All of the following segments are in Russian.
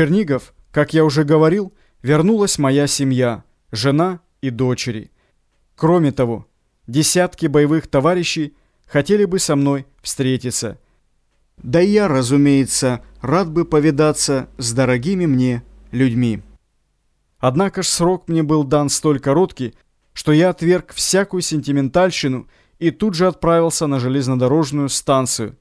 Чернигов, как я уже говорил, вернулась моя семья, жена и дочери. Кроме того, десятки боевых товарищей хотели бы со мной встретиться. Да и я, разумеется, рад бы повидаться с дорогими мне людьми. Однако ж срок мне был дан столь короткий, что я отверг всякую сентиментальщину и тут же отправился на железнодорожную станцию.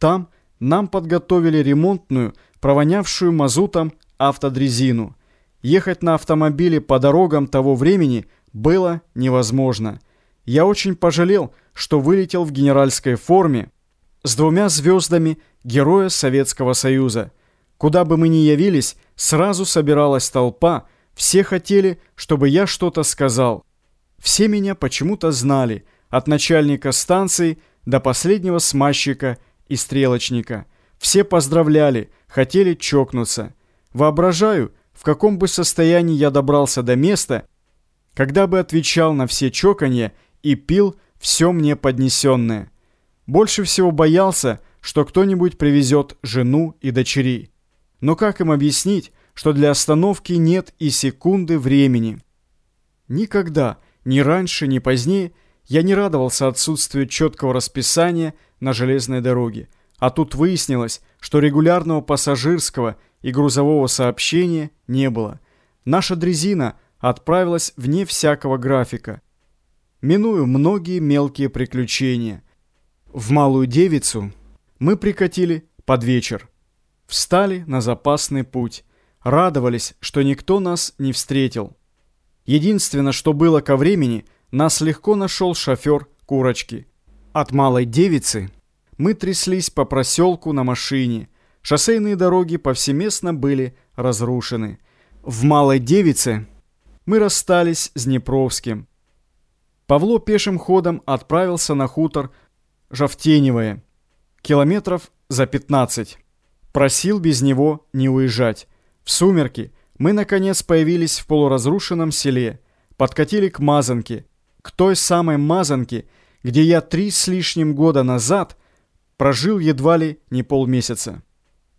Там нам подготовили ремонтную, провонявшую мазутом автодрезину. Ехать на автомобиле по дорогам того времени было невозможно. Я очень пожалел, что вылетел в генеральской форме с двумя звездами Героя Советского Союза. Куда бы мы ни явились, сразу собиралась толпа, все хотели, чтобы я что-то сказал. Все меня почему-то знали, от начальника станции до последнего смазчика и стрелочника. Все поздравляли, хотели чокнуться. Воображаю, в каком бы состоянии я добрался до места, когда бы отвечал на все чоканья и пил все мне поднесенное. Больше всего боялся, что кто-нибудь привезет жену и дочерей. Но как им объяснить, что для остановки нет и секунды времени? Никогда, ни раньше, ни позднее, я не радовался отсутствию четкого расписания на железной дороге. А тут выяснилось, что регулярного пассажирского и грузового сообщения не было. Наша дрезина отправилась вне всякого графика. Миную многие мелкие приключения. В Малую Девицу мы прикатили под вечер. Встали на запасный путь. Радовались, что никто нас не встретил. Единственное, что было ко времени, нас легко нашел шофер Курочки. От Малой Девицы мы тряслись по проселку на машине. Шоссейные дороги повсеместно были разрушены. В Малой Девице мы расстались с Днепровским. Павло пешим ходом отправился на хутор Жовтеневое, километров за 15. Просил без него не уезжать. В сумерки мы, наконец, появились в полуразрушенном селе, подкатили к Мазанке, к той самой Мазанке, где я три с лишним года назад прожил едва ли не полмесяца.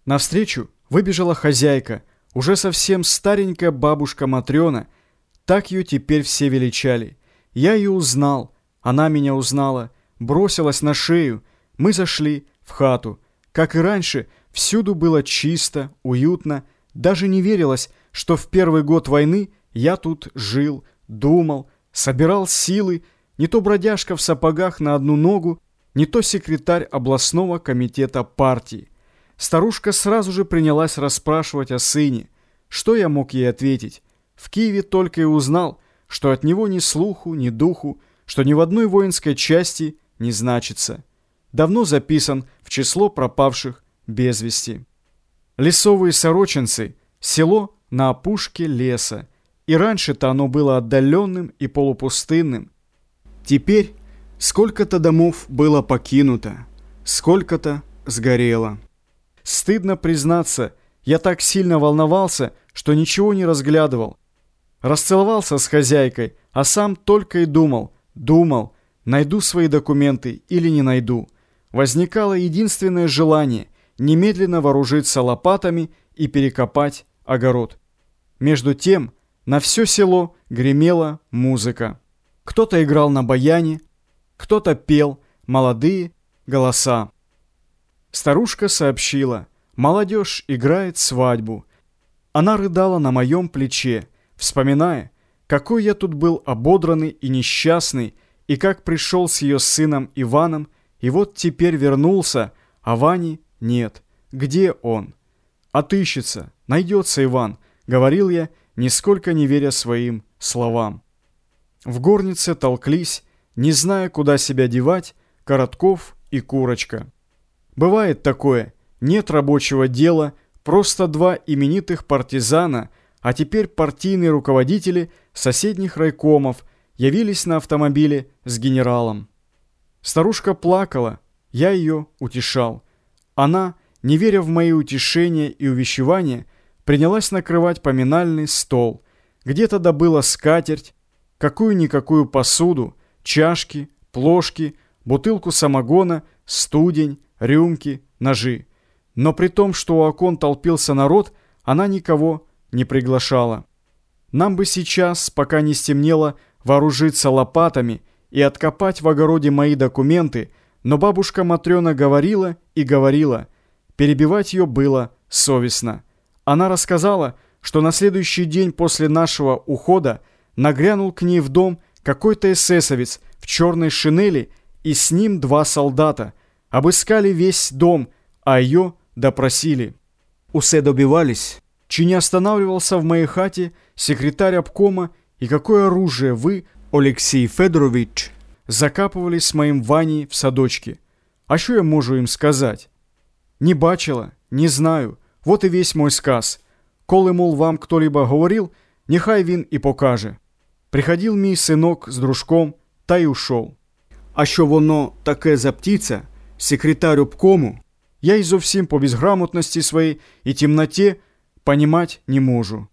Навстречу выбежала хозяйка, уже совсем старенькая бабушка Матрена, так ее теперь все величали. Я ее узнал, она меня узнала, бросилась на шею. Мы зашли в хату. Как и раньше, всюду было чисто, уютно. Даже не верилось, что в первый год войны я тут жил, думал, собирал силы, не то бродяжка в сапогах на одну ногу, не то секретарь областного комитета партии. Старушка сразу же принялась расспрашивать о сыне. Что я мог ей ответить? В Киеве только и узнал, что от него ни слуху, ни духу, что ни в одной воинской части не значится. Давно записан в число пропавших без вести. Лесовые сорочинцы – село на опушке леса. И раньше-то оно было отдаленным и полупустынным. Теперь сколько-то домов было покинуто, сколько-то сгорело. Стыдно признаться, я так сильно волновался, что ничего не разглядывал. Расцеловался с хозяйкой, а сам только и думал, думал, найду свои документы или не найду. Возникало единственное желание – немедленно вооружиться лопатами и перекопать огород. Между тем на все село гремела музыка. Кто-то играл на баяне, кто-то пел, молодые голоса. Старушка сообщила, молодежь играет свадьбу. Она рыдала на моем плече, вспоминая, какой я тут был ободранный и несчастный, и как пришел с ее сыном Иваном, и вот теперь вернулся, а Вани нет. Где он? Отыщется, найдется Иван, говорил я, нисколько не веря своим словам. В горнице толклись, не зная, куда себя девать, Коротков и Курочка. Бывает такое, нет рабочего дела, просто два именитых партизана, а теперь партийные руководители соседних райкомов явились на автомобиле с генералом. Старушка плакала, я ее утешал. Она, не веря в мои утешения и увещевания, принялась накрывать поминальный стол. Где-то добыла скатерть, какую-никакую посуду, чашки, плошки, бутылку самогона, студень, рюмки, ножи. Но при том, что у окон толпился народ, она никого не приглашала. Нам бы сейчас, пока не стемнело, вооружиться лопатами и откопать в огороде мои документы, но бабушка Матрена говорила и говорила. Перебивать ее было совестно. Она рассказала, что на следующий день после нашего ухода нагрянул к ней в дом какой-то эсэсовец в черной шинели и с ним два солдата. Обыскали весь дом, а ее допросили. Усе добивались, чи не останавливался в моей хате секретарь обкома и какое оружие вы, Алексей Федорович, закапывали с моим Ваней в садочке. А что я можу им сказать? Не бачила, не знаю, вот и весь мой сказ. Коли, мол, вам кто-либо говорил, нехай він і покаже. Приходив мій синок з дружком та й ушов. А що воно таке за птиця, секретарь обкому, я й зовсім по безграмотності своїй і темноті понімать не можу.